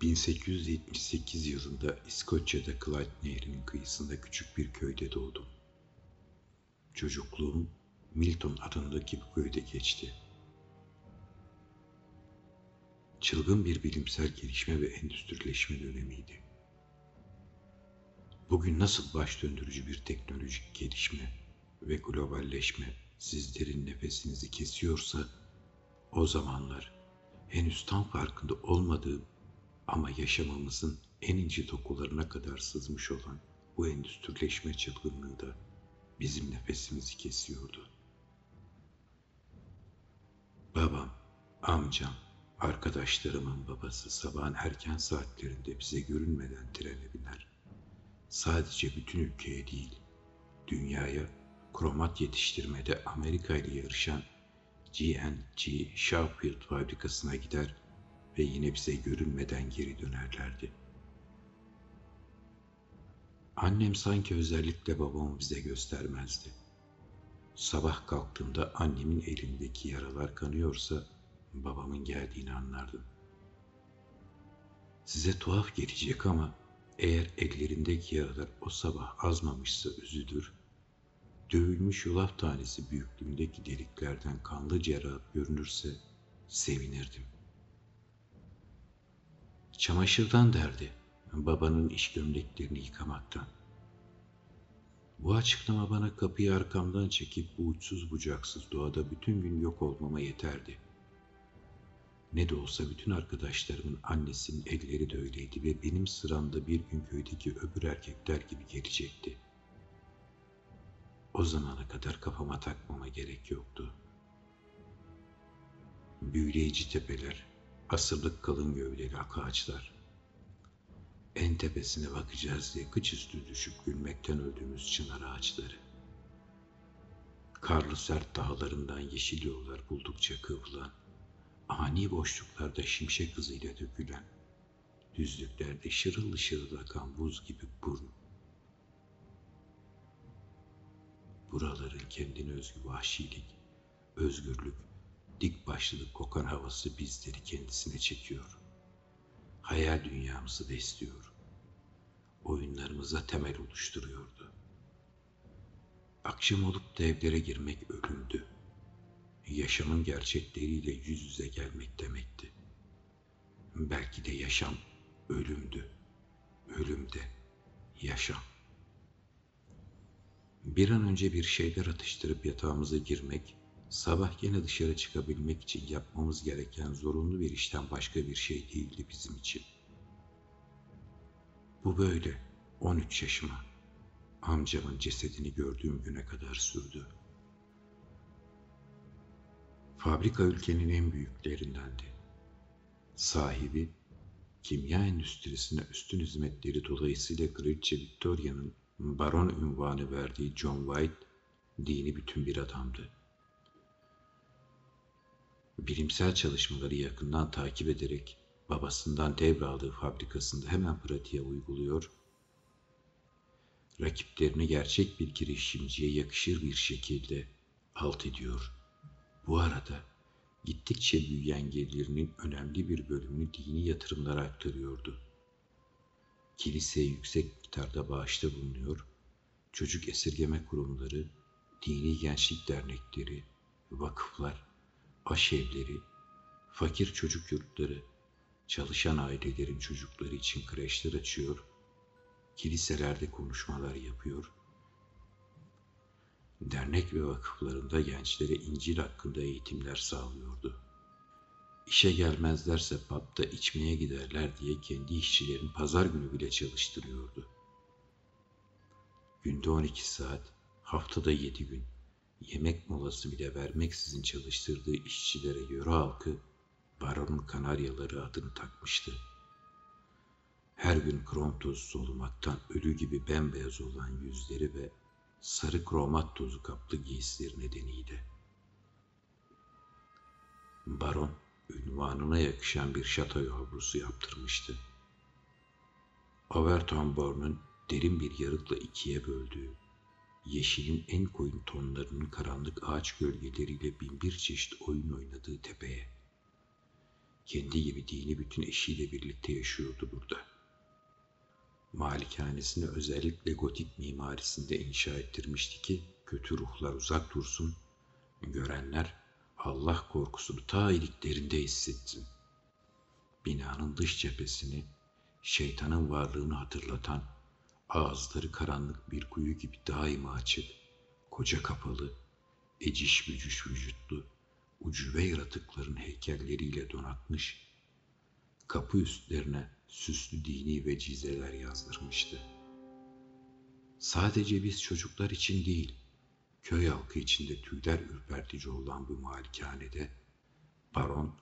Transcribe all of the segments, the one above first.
1878 yılında İskoçya'da Clyde Nehri'nin kıyısında küçük bir köyde doğdum. Çocukluğum Milton adındaki bu köyde geçti. Çılgın bir bilimsel gelişme ve endüstrileşme dönemiydi. Bugün nasıl baş döndürücü bir teknolojik gelişme ve globalleşme sizlerin nefesinizi kesiyorsa o zamanlar henüz tam farkında olmadığım ama yaşamamızın en ince dokularına kadar sızmış olan bu endüstrileşme çılgınlığı da bizim nefesimizi kesiyordu. Babam, amcam, arkadaşlarımın babası sabahın erken saatlerinde bize görünmeden trene biner. Sadece bütün ülkeye değil, dünyaya kromat yetiştirmede Amerika ile yarışan GNG Shawfield fabrikasına gider ve yine bize görünmeden geri dönerlerdi. Annem sanki özellikle babamı bize göstermezdi. Sabah kalktığımda annemin elindeki yaralar kanıyorsa babamın geldiğini anlardım. Size tuhaf gelecek ama eğer ellerindeki yaralar o sabah azmamışsa üzülür, dövülmüş yulaf tanesi büyüklüğündeki deliklerden kanlı cerrah görünürse sevinirdim. Çamaşırdan derdi, babanın iş gömleklerini yıkamaktan. Bu açıklama bana kapıyı arkamdan çekip bu uçsuz bucaksız doğada bütün gün yok olmama yeterdi. Ne de olsa bütün arkadaşlarımın annesinin elleri de öyleydi ve benim sıramda bir gün köydeki öbür erkekler gibi gelecekti. O zamana kadar kafama takmama gerek yoktu. Büyüleyici tepeler, asırlık kalın gövdeli ak ağaçlar. En tepesine bakacağız diye kıç üstü düşüp gülmekten öldüğümüz çınar ağaçları. Karlı sert dağlarından yeşil yollar buldukça kıvrılan, ani boşluklarda şimşek hızıyla dökülen, düzlüklerde şırıl şırıl akan buz gibi burun. Buraların kendine özgü vahşilik, özgürlük, dik başlılık kokan havası bizleri kendisine çekiyor. Hayal dünyamızı besliyor. Oyunlarımıza temel oluşturuyordu. Akşam olup da evlere girmek ölümdü. Yaşamın gerçekleriyle yüz yüze gelmek demekti. Belki de yaşam ölümdü. Ölüm de yaşam. Bir an önce bir şeyler atıştırıp yatağımıza girmek, sabah yine dışarı çıkabilmek için yapmamız gereken zorunlu bir işten başka bir şey değildi bizim için. Bu böyle 13 yaşıma, amcamın cesedini gördüğüm güne kadar sürdü. Fabrika ülkenin en büyüklerindendi. Sahibi, kimya endüstrisine üstün hizmetleri dolayısıyla Kraliçe Victoria'nın baron ünvanı verdiği John White, dini bütün bir adamdı. Bilimsel çalışmaları yakından takip ederek babasından devraldığı fabrikasında hemen pratiğe uyguluyor, rakiplerini gerçek bir girişimciye yakışır bir şekilde alt ediyor. Bu arada gittikçe büyüyen gelirinin önemli bir bölümünü dini yatırımlara aktarıyordu. Kiliseye yüksek miktarda bağışta bulunuyor, çocuk esirgeme kurumları, dini gençlik dernekleri, vakıflar, aşevleri, fakir çocuk yurtları, çalışan ailelerin çocukları için kreşler açıyor, kiliselerde konuşmalar yapıyor, dernek ve vakıflarında gençlere İncil hakkında eğitimler sağlıyordu.'' İşe gelmezlerse pub'da içmeye giderler diye kendi işçilerin pazar günü bile çalıştırıyordu. Günde 12 saat, haftada 7 gün, yemek molası bile vermeksizin çalıştırdığı işçilere göre halkı Baron'un Kanaryaları adını takmıştı. Her gün krom tozu solumaktan ölü gibi bembeyaz olan yüzleri ve sarı kromat tozu kaplı giysileri nedeniyle. Baron ünvanına yakışan bir şato yavrusu yaptırmıştı. Avertonborn'un derin bir yarıkla ikiye böldüğü, yeşilin en koyun tonlarının karanlık ağaç gölgeleriyle binbir çeşit oyun oynadığı tepeye, kendi gibi dini bütün eşiyle birlikte yaşıyordu burada. Malikanesini özellikle gotik mimarisinde inşa ettirmişti ki kötü ruhlar uzak dursun, görenler Allah korkusunu ta iliklerinde hissetsin. Binanın dış cephesini şeytanın varlığını hatırlatan ağızları karanlık bir kuyu gibi daima açık, koca kapalı, eciş bücüş vücutlu, ucube yaratıkların heykelleriyle donatmış, kapı üstlerine süslü dini vecizeler yazdırmıştı. Sadece biz çocuklar için değil, köy halkı içinde tüyler ürpertici olan bu malikanede, baron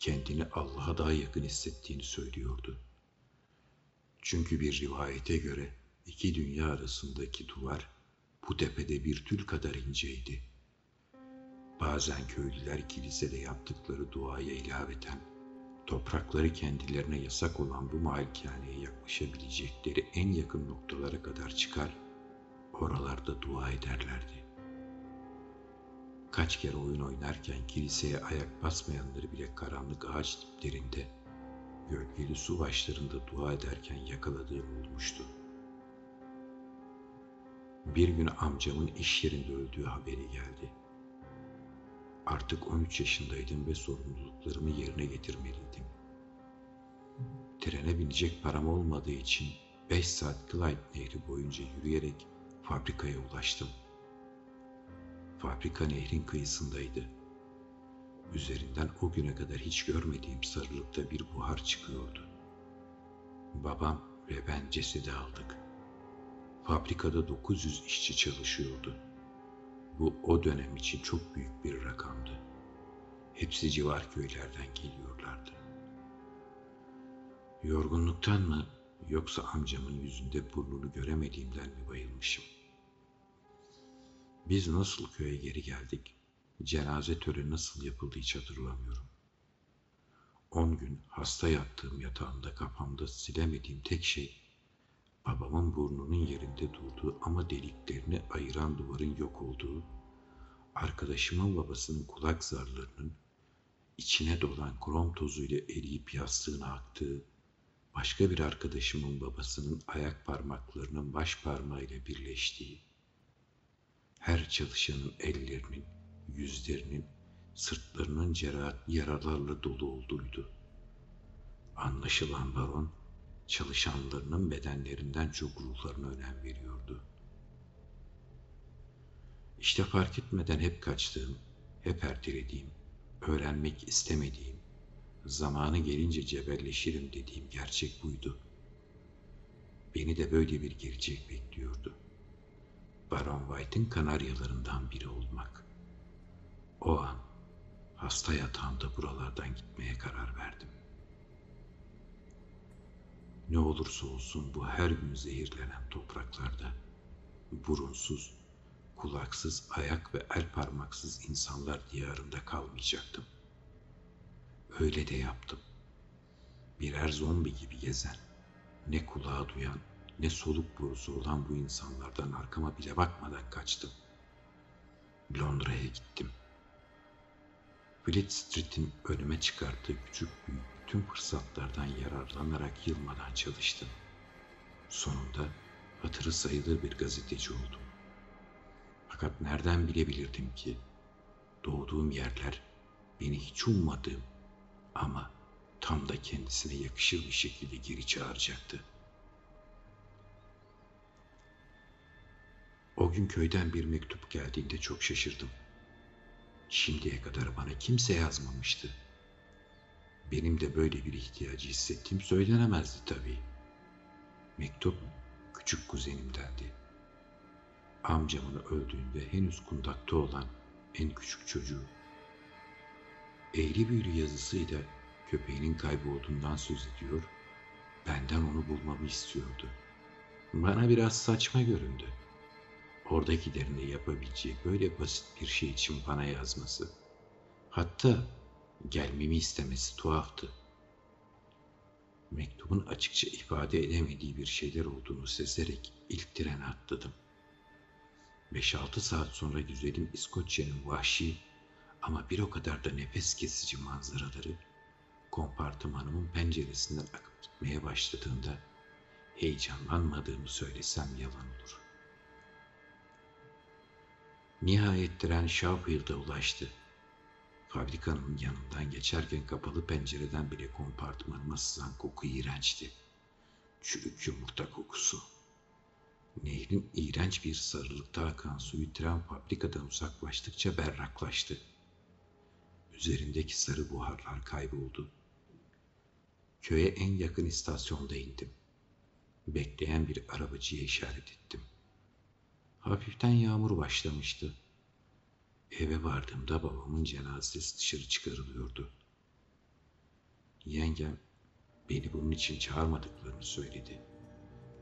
kendini Allah'a daha yakın hissettiğini söylüyordu. Çünkü bir rivayete göre iki dünya arasındaki duvar bu tepede bir tül kadar inceydi. Bazen köylüler kilisede yaptıkları duaya ilaveten toprakları kendilerine yasak olan bu malikaneye yaklaşabilecekleri en yakın noktalara kadar çıkar, oralarda dua ederlerdi. Kaç kere oyun oynarken kiliseye ayak basmayanları bile karanlık ağaç diplerinde, gölgeli su başlarında dua ederken yakaladığım olmuştu. Bir gün amcamın iş yerinde öldüğü haberi geldi. Artık 13 yaşındaydım ve sorumluluklarımı yerine getirmeliydim. Trene binecek param olmadığı için 5 saat Clyde Nehri boyunca yürüyerek fabrikaya ulaştım. Fabrika nehrin kıyısındaydı. Üzerinden o güne kadar hiç görmediğim sarılıkta bir buhar çıkıyordu. Babam ve ben cesedi aldık. Fabrikada 900 işçi çalışıyordu. Bu o dönem için çok büyük bir rakamdı. Hepsi civar köylerden geliyorlardı. Yorgunluktan mı yoksa amcamın yüzünde burnunu göremediğimden mi bayılmışım? Biz nasıl köye geri geldik? Cenaze töreni nasıl yapıldı hiç hatırlamıyorum. On gün hasta yattığım yatağımda kafamda silemediğim tek şey babamın burnunun yerinde durduğu ama deliklerini ayıran duvarın yok olduğu, arkadaşımın babasının kulak zarlarının içine dolan krom tozuyla eriyip yastığına aktığı, başka bir arkadaşımın babasının ayak parmaklarının baş parmağıyla birleştiği, her çalışanın ellerinin, yüzlerinin, sırtlarının yaralarla dolu olduğuydu. Anlaşılan baron, çalışanlarının bedenlerinden çok ruhlarına önem veriyordu. İşte fark etmeden hep kaçtığım, hep ertelediğim, öğrenmek istemediğim, zamanı gelince cebelleşirim dediğim gerçek buydu. Beni de böyle bir gelecek bekliyordu. Baron White'ın kanaryalarından biri olmak. O an hasta yatağımda buralardan gitmeye karar verdim. Ne olursa olsun bu her gün zehirlenen topraklarda burunsuz, kulaksız, ayak ve el parmaksız insanlar diyarında kalmayacaktım. Öyle de yaptım. Birer zombi gibi gezen, ne kulağı duyan, ne soluk borusu olan bu insanlardan arkama bile bakmadan kaçtım. Londra'ya gittim. Fleet Street'in önüme çıkarttığı küçük büyük tüm fırsatlardan yararlanarak yılmadan çalıştım. Sonunda hatırı sayılır bir gazeteci oldum. Fakat nereden bilebilirdim ki doğduğum yerler beni hiç ummadığım ama tam da kendisine yakışır bir şekilde geri çağıracaktı. O gün köyden bir mektup geldiğinde çok şaşırdım. Şimdiye kadar bana kimse yazmamıştı. Benim de böyle bir ihtiyacı hissettiğim söylenemezdi tabii. Mektup küçük kuzenimdendi. Amcamın öldüğünde henüz kundakta olan en küçük çocuğu. Eğri büğrü yazısıyla köpeğinin kaybolduğundan söz ediyor, benden onu bulmamı istiyordu. Bana biraz saçma göründü. Oradakilerin de yapabileceği böyle basit bir şey için bana yazması. Hatta gelmemi istemesi tuhaftı. Mektubun açıkça ifade edemediği bir şeyler olduğunu sezerek ilk trene atladım. 5-6 saat sonra güzelim İskoçya'nın vahşi ama bir o kadar da nefes kesici manzaraları kompartımanımın penceresinden akıp gitmeye başladığında heyecanlanmadığımı söylesem yalan olur. Nihayet tren Shawfield'a ulaştı. Fabrikanın yanından geçerken kapalı pencereden bile kompartmanıma sızan koku iğrençti. Çürük yumurta kokusu. Nehrin iğrenç bir sarılıkta akan suyu tren fabrikadan uzaklaştıkça berraklaştı. Üzerindeki sarı buharlar kayboldu. Köye en yakın istasyonda indim. Bekleyen bir arabacıya işaret ettim. Hafiften yağmur başlamıştı. Eve vardığımda babamın cenazesi dışarı çıkarılıyordu. Yengem beni bunun için çağırmadıklarını söyledi.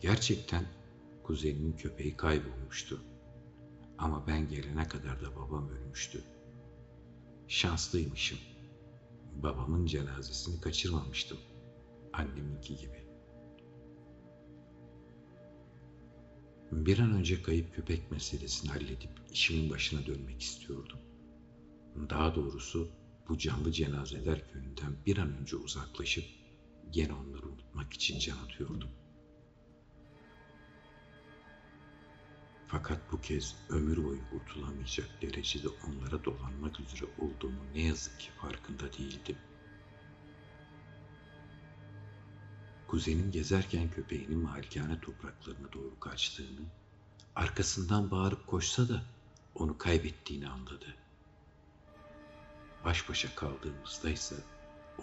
Gerçekten kuzenimin köpeği kaybolmuştu. Ama ben gelene kadar da babam ölmüştü. Şanslıymışım. Babamın cenazesini kaçırmamıştım. Anneminki gibi. Bir an önce kayıp köpek meselesini halledip işimin başına dönmek istiyordum. Daha doğrusu bu canlı cenazeler köyünden bir an önce uzaklaşıp gene onları unutmak için can atıyordum. Fakat bu kez ömür boyu kurtulamayacak derecede onlara dolanmak üzere olduğumu ne yazık ki farkında değildim. Kuzenim gezerken köpeğinin malikane topraklarına doğru kaçtığını, arkasından bağırıp koşsa da onu kaybettiğini anladı. Baş başa kaldığımızda ise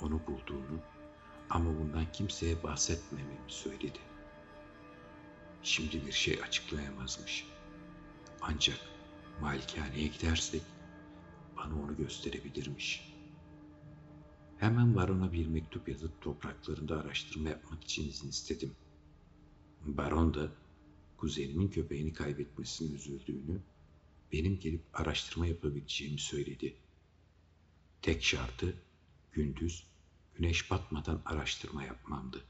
onu bulduğunu ama bundan kimseye bahsetmememi söyledi. Şimdi bir şey açıklayamazmış. Ancak malikaneye gidersek bana onu gösterebilirmiş. Hemen barona bir mektup yazıp topraklarında araştırma yapmak için izin istedim. Baron da kuzenimin köpeğini kaybetmesine üzüldüğünü, benim gelip araştırma yapabileceğimi söyledi. Tek şartı gündüz güneş batmadan araştırma yapmamdı.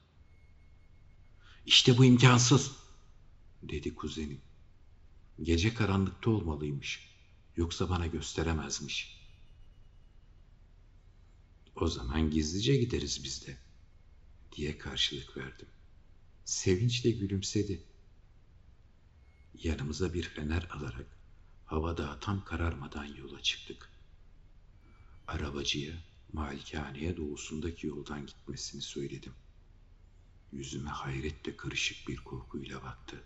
İşte bu imkansız, dedi kuzenim. Gece karanlıkta olmalıymış. Yoksa bana gösteremezmiş. O zaman gizlice gideriz biz de, diye karşılık verdim. Sevinçle gülümsedi. Yanımıza bir fener alarak hava daha tam kararmadan yola çıktık. Arabacıya malikaneye doğusundaki yoldan gitmesini söyledim. Yüzüme hayretle karışık bir korkuyla baktı.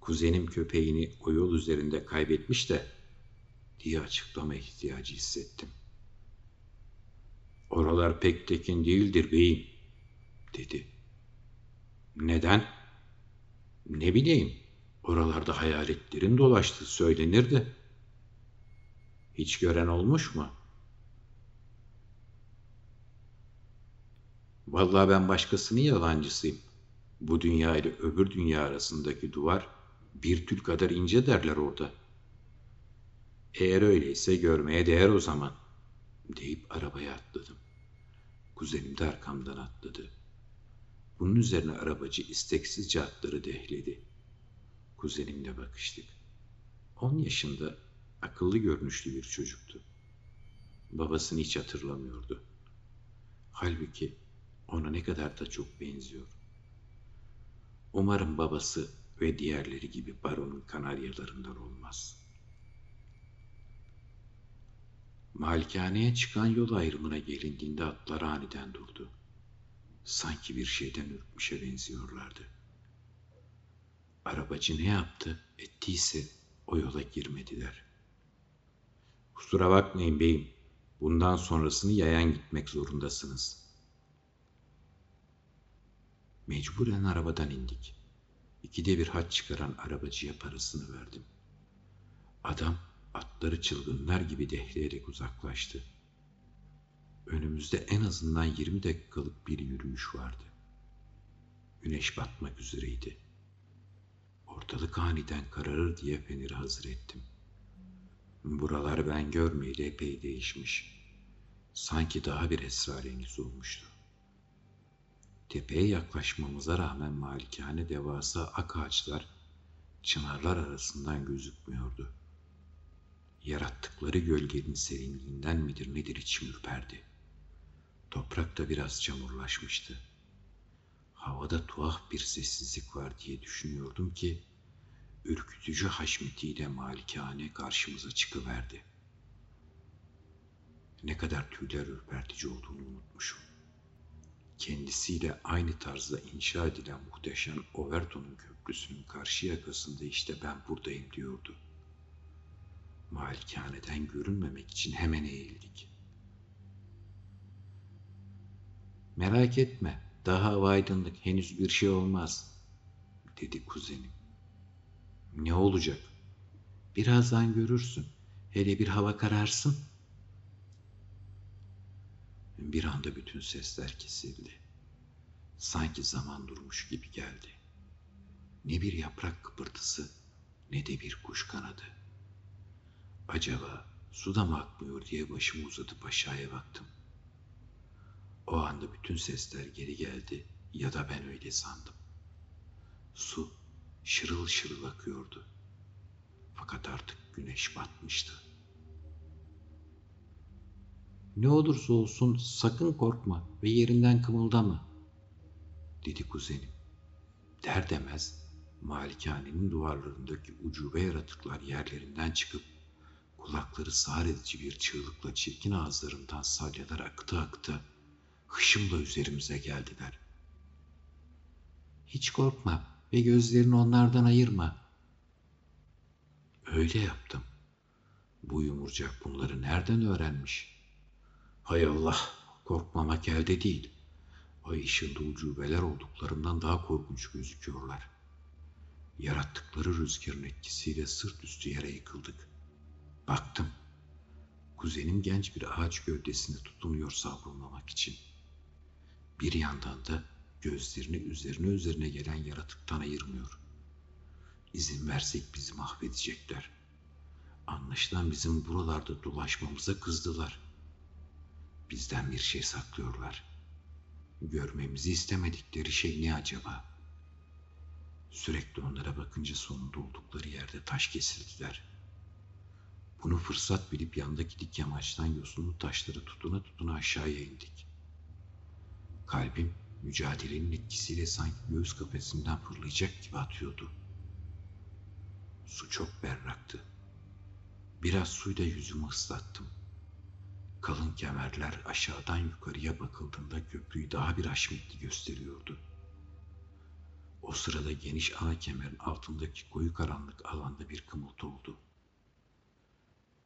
Kuzenim köpeğini o yol üzerinde kaybetmiş de diye açıklama ihtiyacı hissettim. Oralar pek tekin değildir beyim, dedi. Neden? Ne bileyim, oralarda hayaletlerin dolaştığı söylenir de. Hiç gören olmuş mu? Vallahi ben başkasının yalancısıyım. Bu dünya ile öbür dünya arasındaki duvar bir tül kadar ince derler orada. Eğer öyleyse görmeye değer o zaman deyip arabaya atladım. Kuzenim de arkamdan atladı. Bunun üzerine arabacı isteksizce atları dehledi. Kuzenimle bakıştık. On yaşında akıllı görünüşlü bir çocuktu. Babasını hiç hatırlamıyordu. Halbuki ona ne kadar da çok benziyor. Umarım babası ve diğerleri gibi baronun kanaryalarından olmaz. Malikaneye çıkan yol ayrımına gelindiğinde atlar aniden durdu. Sanki bir şeyden ürkmüşe benziyorlardı. Arabacı ne yaptı, ettiyse o yola girmediler. Kusura bakmayın beyim, bundan sonrasını yayan gitmek zorundasınız. Mecburen arabadan indik. İkide bir haç çıkaran arabacıya parasını verdim. Adam atları çılgınlar gibi dehleyerek uzaklaştı. Önümüzde en azından 20 dakikalık bir yürüyüş vardı. Güneş batmak üzereydi. Ortalık aniden kararır diye feneri hazır ettim. Buralar ben görmeyeli epey değişmiş. Sanki daha bir esrarengiz olmuştu. Tepeye yaklaşmamıza rağmen malikane devasa ak ağaçlar çınarlar arasından gözükmüyordu. Yarattıkları gölgenin serinliğinden midir nedir içim ürperdi. Toprak da biraz çamurlaşmıştı. Havada tuhaf bir sessizlik var diye düşünüyordum ki ürkütücü haşmetiyle malikane karşımıza çıkıverdi. Ne kadar tüyler ürpertici olduğunu unutmuşum. Kendisiyle aynı tarzda inşa edilen muhteşem Overton'un köprüsünün karşı yakasında işte ben buradayım diyordu. Malikaneden görünmemek için hemen eğildik. Merak etme, daha aydınlık, henüz bir şey olmaz, dedi kuzenim. Ne olacak? Birazdan görürsün. Hele bir hava kararsın. Bir anda bütün sesler kesildi. Sanki zaman durmuş gibi geldi. Ne bir yaprak kıpırtısı ne de bir kuş kanadı. Acaba suda mı akmıyor diye başımı uzatıp aşağıya baktım. O anda bütün sesler geri geldi ya da ben öyle sandım. Su şırıl şırıl akıyordu. Fakat artık güneş batmıştı. Ne olursa olsun sakın korkma ve yerinden kımıldama, dedi kuzenim. Der demez malikanenin duvarlarındaki ucube yaratıklar yerlerinden çıkıp kulakları sağır edici bir çığlıkla çirkin ağızlarından salyalar aktı aktı hışımla üzerimize geldiler. Hiç korkma ve gözlerini onlardan ayırma. Öyle yaptım. Bu yumurcak bunları nereden öğrenmiş? Hay Allah, korkmamak elde değil. Ay ışığında ucubeler olduklarından daha korkunç gözüküyorlar. Yarattıkları rüzgarın etkisiyle sırt üstü yere yıkıldık. Baktım. Kuzenim genç bir ağaç gövdesinde tutunuyor savrulmamak için. Bir yandan da gözlerini üzerine üzerine gelen yaratıktan ayırmıyor. İzin versek bizi mahvedecekler. Anlaşılan bizim buralarda dolaşmamıza kızdılar. Bizden bir şey saklıyorlar. Görmemizi istemedikleri şey ne acaba? Sürekli onlara bakınca sonunda oldukları yerde taş kesildiler. Bunu fırsat bilip yandaki dik yamaçtan yosunlu taşları tutuna tutuna aşağıya indik. Kalbim mücadelenin etkisiyle sanki göğüs kafesinden fırlayacak gibi atıyordu. Su çok berraktı. Biraz suyla yüzümü ıslattım. Kalın kemerler aşağıdan yukarıya bakıldığında köprüyü daha bir haşmetli gösteriyordu. O sırada geniş ana kemerin altındaki koyu karanlık alanda bir kımıltı oldu.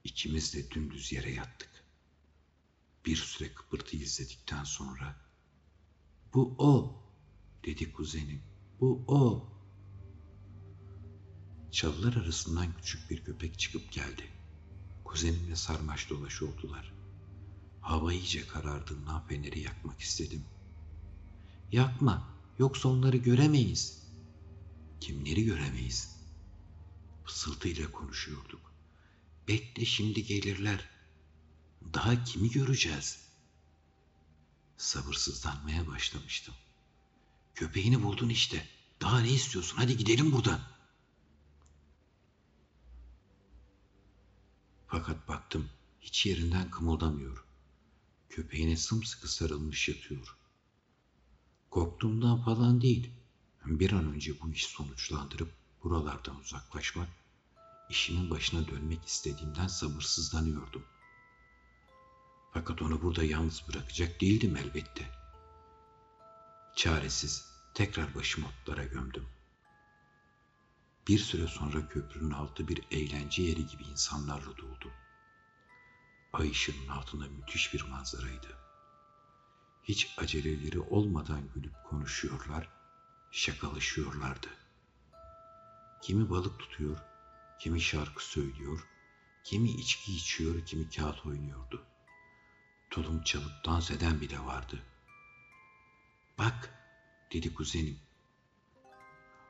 İkimiz de dümdüz yere yattık. Bir süre kıpırtı izledikten sonra bu o, dedi kuzenim. Bu o. Çalılar arasından küçük bir köpek çıkıp geldi. Kuzenimle sarmaş dolaş oldular. Hava iyice karardığından feneri yakmak istedim. Yakma, yoksa onları göremeyiz. Kimleri göremeyiz? Fısıltıyla konuşuyorduk. Bekle şimdi gelirler. Daha kimi göreceğiz?'' Sabırsızlanmaya başlamıştım. Köpeğini buldun işte. Daha ne istiyorsun? Hadi gidelim buradan. Fakat baktım hiç yerinden kımıldamıyor. Köpeğine sımsıkı sarılmış yatıyor. Korktuğumdan falan değil. Bir an önce bu işi sonuçlandırıp buralardan uzaklaşmak, işimin başına dönmek istediğimden sabırsızlanıyordum. Fakat onu burada yalnız bırakacak değildim elbette. Çaresiz tekrar başımı otlara gömdüm. Bir süre sonra köprünün altı bir eğlence yeri gibi insanlarla doldu. Ay ışığının altında müthiş bir manzaraydı. Hiç aceleleri olmadan gülüp konuşuyorlar, şakalaşıyorlardı. Kimi balık tutuyor, kimi şarkı söylüyor, kimi içki içiyor, kimi kağıt oynuyordu.'' tulum çalıp dans eden bile vardı. Bak, dedi kuzenim.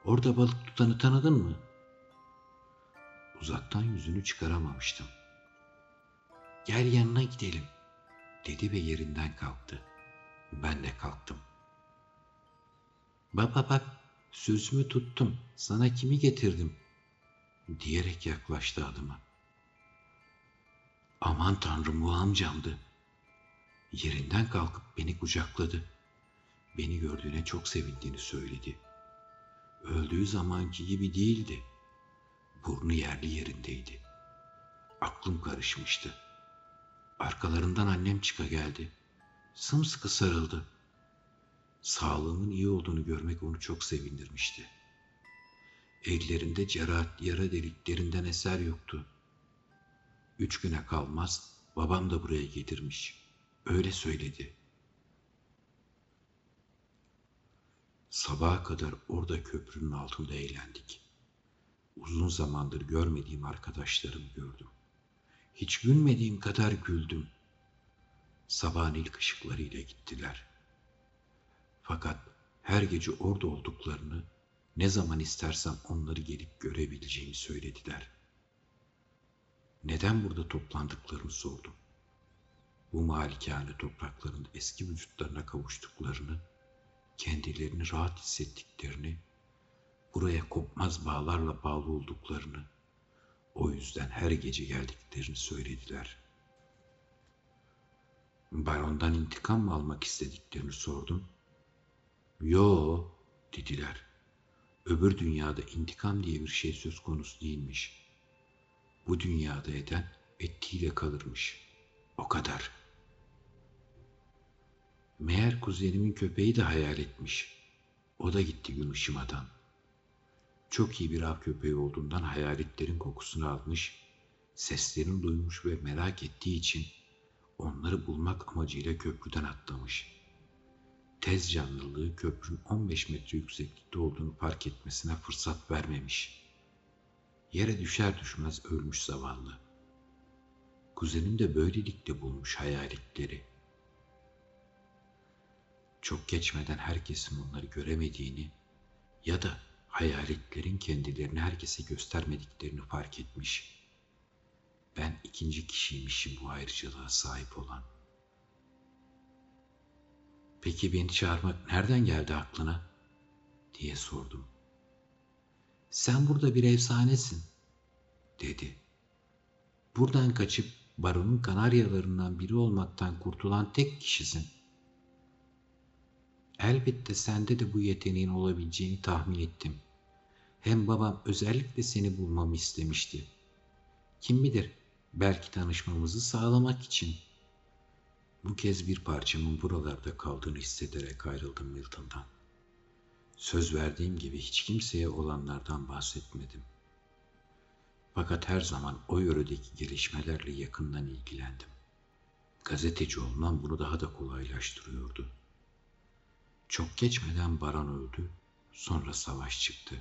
Orada balık tutanı tanıdın mı? Uzaktan yüzünü çıkaramamıştım. Gel yanına gidelim, dedi ve yerinden kalktı. Ben de kalktım. Baba bak, sözümü tuttum, sana kimi getirdim, diyerek yaklaştı adıma. Aman tanrım bu amcamdı. Yerinden kalkıp beni kucakladı. Beni gördüğüne çok sevindiğini söyledi. Öldüğü zamanki gibi değildi. Burnu yerli yerindeydi. Aklım karışmıştı. Arkalarından annem çıka geldi. Sımsıkı sarıldı. Sağlığının iyi olduğunu görmek onu çok sevindirmişti. Ellerinde cerrahat yara deliklerinden eser yoktu. Üç güne kalmaz babam da buraya getirmiş. Öyle söyledi. Sabaha kadar orada köprünün altında eğlendik. Uzun zamandır görmediğim arkadaşlarımı gördüm. Hiç gülmediğim kadar güldüm. Sabahın ilk ışıklarıyla gittiler. Fakat her gece orada olduklarını, ne zaman istersem onları gelip görebileceğimi söylediler. Neden burada toplandıklarını sordum. Bu malikane topraklarında eski vücutlarına kavuştuklarını, kendilerini rahat hissettiklerini, buraya kopmaz bağlarla bağlı olduklarını, o yüzden her gece geldiklerini söylediler. Barondan intikam mı almak istediklerini sordum. Yo, dediler. Öbür dünyada intikam diye bir şey söz konusu değilmiş. Bu dünyada eden ettiğiyle kalırmış. O kadar. Meğer kuzenimin köpeği de hayal etmiş. O da gitti gün ışımadan. Çok iyi bir av köpeği olduğundan hayaletlerin kokusunu almış, seslerini duymuş ve merak ettiği için onları bulmak amacıyla köprüden atlamış. Tez canlılığı köprünün 15 metre yükseklikte olduğunu fark etmesine fırsat vermemiş. Yere düşer düşmez ölmüş zavallı. Kuzenim de böylelikle bulmuş hayaletleri. Çok geçmeden herkesin onları göremediğini ya da hayaletlerin kendilerini herkese göstermediklerini fark etmiş. Ben ikinci kişiymişim bu ayrıcalığa sahip olan. Peki beni çağırmak nereden geldi aklına? diye sordum. Sen burada bir efsanesin, dedi. Buradan kaçıp baronun kanaryalarından biri olmaktan kurtulan tek kişisin. Elbette sende de bu yeteneğin olabileceğini tahmin ettim. Hem babam özellikle seni bulmamı istemişti. Kim bilir belki tanışmamızı sağlamak için. Bu kez bir parçamın buralarda kaldığını hissederek ayrıldım Milton'dan. Söz verdiğim gibi hiç kimseye olanlardan bahsetmedim. Fakat her zaman o yöredeki gelişmelerle yakından ilgilendim. Gazeteci olmam bunu daha da kolaylaştırıyordu. Çok geçmeden Baran öldü, sonra savaş çıktı.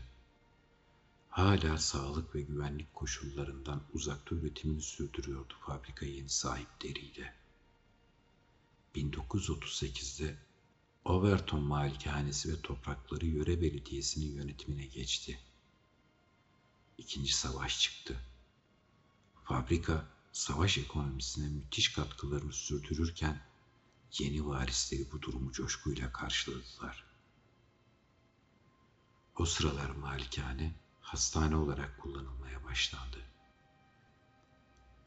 Hala sağlık ve güvenlik koşullarından uzakta üretimini sürdürüyordu fabrika yeni sahipleriyle. 1938'de Overton Malikanesi ve toprakları yöre belediyesinin yönetimine geçti. İkinci savaş çıktı. Fabrika savaş ekonomisine müthiş katkılarını sürdürürken yeni varisleri bu durumu coşkuyla karşıladılar. O sıralar malikane hastane olarak kullanılmaya başlandı.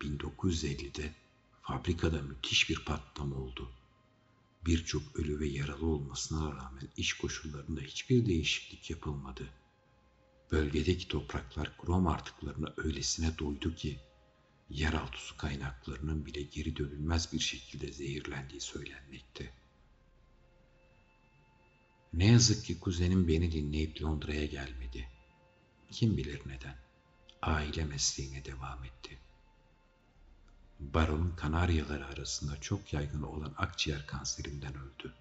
1950'de fabrikada müthiş bir patlama oldu. Birçok ölü ve yaralı olmasına rağmen iş koşullarında hiçbir değişiklik yapılmadı. Bölgedeki topraklar krom artıklarına öylesine doydu ki yeraltı su kaynaklarının bile geri dönülmez bir şekilde zehirlendiği söylenmekte. Ne yazık ki kuzenim beni dinleyip Londra'ya gelmedi. Kim bilir neden. Aile mesleğine devam etti. Baron'un kanaryaları arasında çok yaygın olan akciğer kanserinden öldü.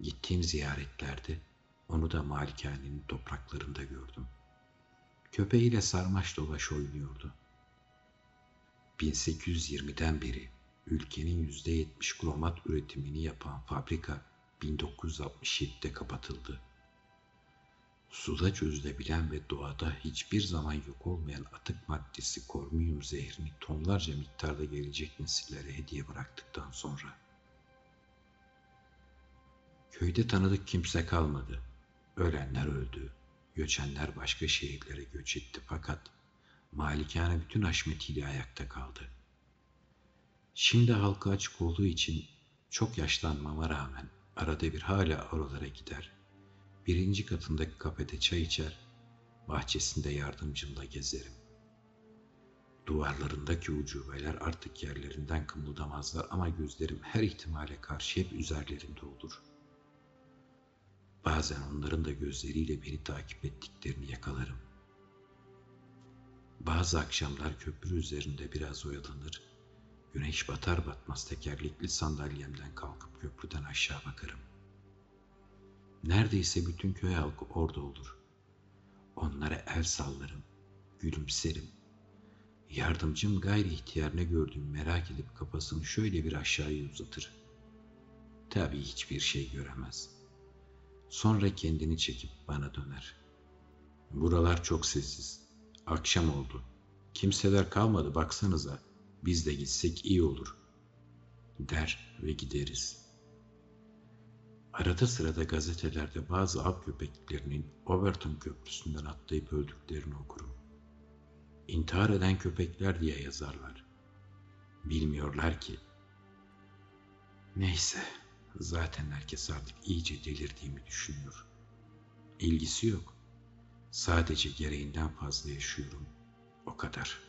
Gittiğim ziyaretlerde onu da malikanenin topraklarında gördüm. Köpeğiyle sarmaş dolaş oynuyordu. 1820'den beri ülkenin %70 kromat üretimini yapan fabrika 1967'de kapatıldı. Suda çözülebilen ve doğada hiçbir zaman yok olmayan atık maddesi kormiyum zehrini tonlarca miktarda gelecek nesillere hediye bıraktıktan sonra. Köyde tanıdık kimse kalmadı. Ölenler öldü. Göçenler başka şehirlere göç etti fakat malikane bütün haşmetiyle ayakta kaldı. Şimdi halka açık olduğu için çok yaşlanmama rağmen arada bir hala oralara gider. Birinci katındaki kafede çay içer, bahçesinde yardımcımla gezerim. Duvarlarındaki ucubeler artık yerlerinden kımıldamazlar ama gözlerim her ihtimale karşı hep üzerlerinde olur. Bazen onların da gözleriyle beni takip ettiklerini yakalarım. Bazı akşamlar köprü üzerinde biraz oyalanır, güneş batar batmaz tekerlekli sandalyemden kalkıp köprüden aşağı bakarım. Neredeyse bütün köy halkı orada olur. Onlara el sallarım, gülümserim. Yardımcım gayri ihtiyar ne gördüğümü merak edip kafasını şöyle bir aşağıya uzatır. Tabii hiçbir şey göremez. Sonra kendini çekip bana döner. Buralar çok sessiz. Akşam oldu. Kimseler kalmadı baksanıza. Biz de gitsek iyi olur. Der ve gideriz. Arada sırada gazetelerde bazı av köpeklerinin Overton Köprüsü'nden atlayıp öldüklerini okurum. İntihar eden köpekler diye yazarlar. Bilmiyorlar ki. Neyse, zaten herkes artık iyice delirdiğimi düşünüyor. İlgisi yok. Sadece gereğinden fazla yaşıyorum. O kadar.''